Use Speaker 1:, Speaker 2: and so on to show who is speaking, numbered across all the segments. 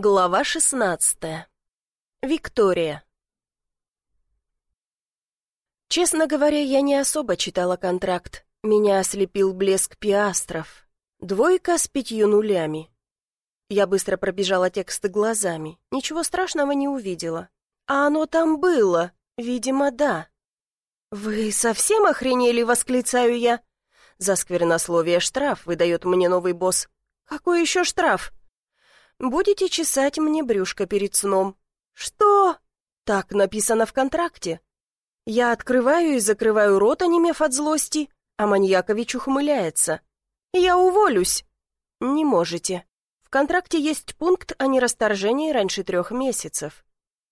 Speaker 1: Глава шестнадцатая. Виктория. Честно говоря, я не особо читала контракт. Меня ослепил блеск пиастров. Двойка с пятью нулями. Я быстро пробежала тексты глазами. Ничего страшного не увидела. А оно там было. Видимо, да. «Вы совсем охренели?» — восклицаю я. За сквернословие штраф выдает мне новый босс. «Какой еще штраф?» Будете чесать мне брюшко перед сном. Что? Так написано в контракте. Я открываю и закрываю рот, онемев от злости, а Маньякович ухмыляется. Я уволюсь. Не можете. В контракте есть пункт о нерасторжении раньше трех месяцев.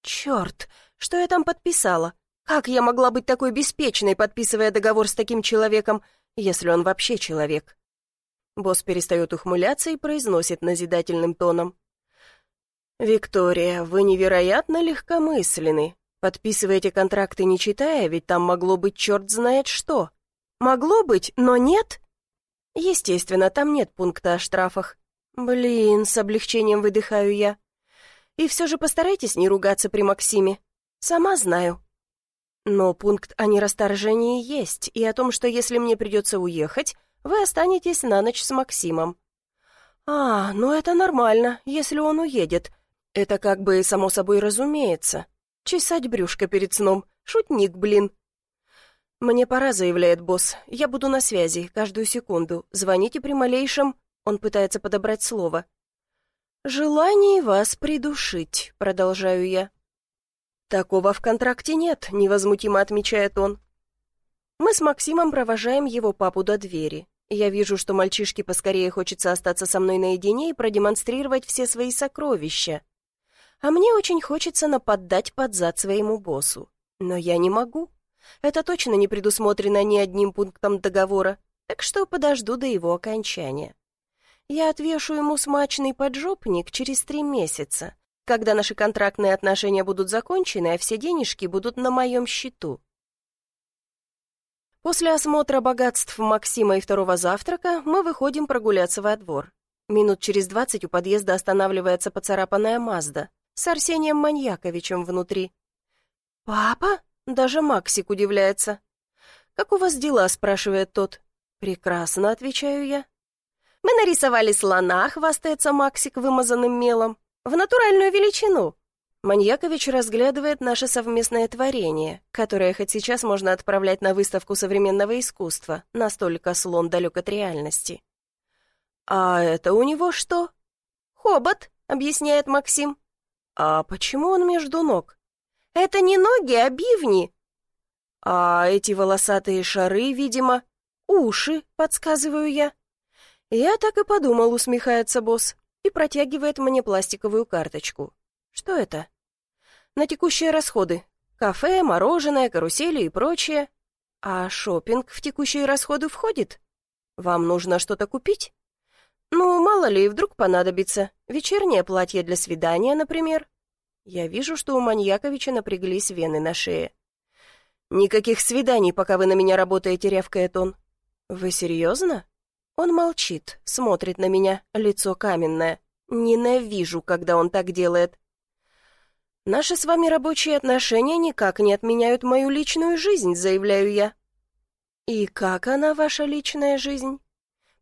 Speaker 1: Черт, что я там подписала? Как я могла быть такой беспечной, подписывая договор с таким человеком, если он вообще человек? Босс перестает ухмыляться и произносит назидательным тоном. «Виктория, вы невероятно легкомысленны. Подписываете контракты не читая, ведь там могло быть черт знает что. Могло быть, но нет?» «Естественно, там нет пункта о штрафах. Блин, с облегчением выдыхаю я. И все же постарайтесь не ругаться при Максиме. Сама знаю. Но пункт о нерасторжении есть, и о том, что если мне придется уехать, вы останетесь на ночь с Максимом. А, ну это нормально, если он уедет. Это как бы само собой разумеется. Чесать брюшко перед сном. Шутник, блин. «Мне пора», — заявляет босс. «Я буду на связи, каждую секунду. Звоните при малейшем...» Он пытается подобрать слово. «Желание вас придушить», — продолжаю я. «Такого в контракте нет», — невозмутимо отмечает он. Мы с Максимом провожаем его папу до двери. Я вижу, что мальчишке поскорее хочется остаться со мной наедине и продемонстрировать все свои сокровища. А мне очень хочется наподдать под зад своему боссу. Но я не могу. Это точно не предусмотрено ни одним пунктом договора, так что подожду до его окончания. Я отвешу ему смачный поджопник через три месяца, когда наши контрактные отношения будут закончены, а все денежки будут на моем счету. После осмотра богатств Максима и второго завтрака мы выходим прогуляться во двор. Минут через двадцать у подъезда останавливается поцарапанная Мазда с Арсением Маньяковичем внутри. «Папа?» — даже Максик удивляется. «Как у вас дела?» — спрашивает тот. «Прекрасно», — отвечаю я. «Мы нарисовали слона», — хвастается Максик вымазанным мелом. «В натуральную величину». Маньякович разглядывает наше совместное творение, которое хоть сейчас можно отправлять на выставку современного искусства, настолько слон далек от реальности. «А это у него что?» «Хобот», — объясняет Максим. «А почему он между ног?» «Это не ноги, а бивни». «А эти волосатые шары, видимо, уши», — подсказываю я. «Я так и подумал», — усмехается босс и протягивает мне пластиковую карточку. «Что это?» На текущие расходы. Кафе, мороженое, карусели и прочее. А шопинг в текущие расходы входит? Вам нужно что-то купить? Ну, мало ли, вдруг понадобится. Вечернее платье для свидания, например. Я вижу, что у Маньяковича напряглись вены на шее. «Никаких свиданий, пока вы на меня работаете», — рявкает он. «Вы серьезно?» Он молчит, смотрит на меня, лицо каменное. Ненавижу, когда он так делает. «Наши с вами рабочие отношения никак не отменяют мою личную жизнь», — заявляю я. «И как она, ваша личная жизнь?»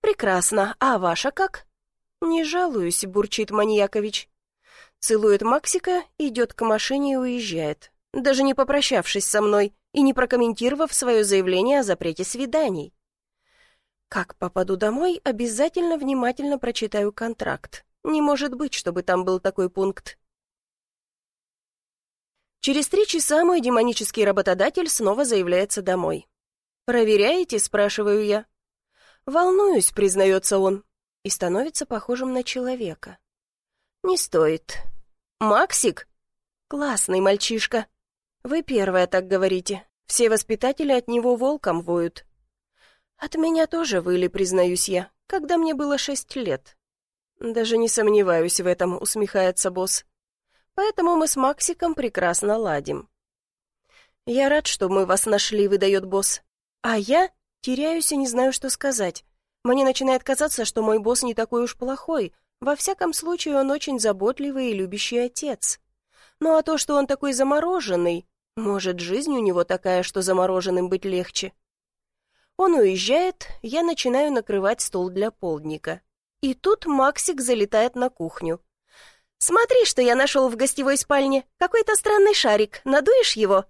Speaker 1: «Прекрасно. А ваша как?» «Не жалуюсь», — бурчит Маньякович. Целует Максика, идет к машине и уезжает, даже не попрощавшись со мной и не прокомментировав свое заявление о запрете свиданий. Как попаду домой, обязательно внимательно прочитаю контракт. Не может быть, чтобы там был такой пункт. Через три часа мой демонический работодатель снова заявляется домой. «Проверяете?» — спрашиваю я. «Волнуюсь», — признается он, и становится похожим на человека. «Не стоит». «Максик?» «Классный мальчишка». «Вы первая так говорите. Все воспитатели от него волком воют». «От меня тоже выли, признаюсь я, когда мне было шесть лет». «Даже не сомневаюсь в этом», — усмехается босс. Поэтому мы с Максиком прекрасно ладим. «Я рад, что мы вас нашли», — выдает босс. А я теряюсь и не знаю, что сказать. Мне начинает казаться, что мой босс не такой уж плохой, Во всяком случае, он очень заботливый и любящий отец. Ну а то, что он такой замороженный, может, жизнь у него такая, что замороженным быть легче. Он уезжает, я начинаю накрывать стол для полдника. И тут Максик залетает на кухню. «Смотри, что я нашел в гостевой спальне. Какой-то странный шарик. Надуешь его?»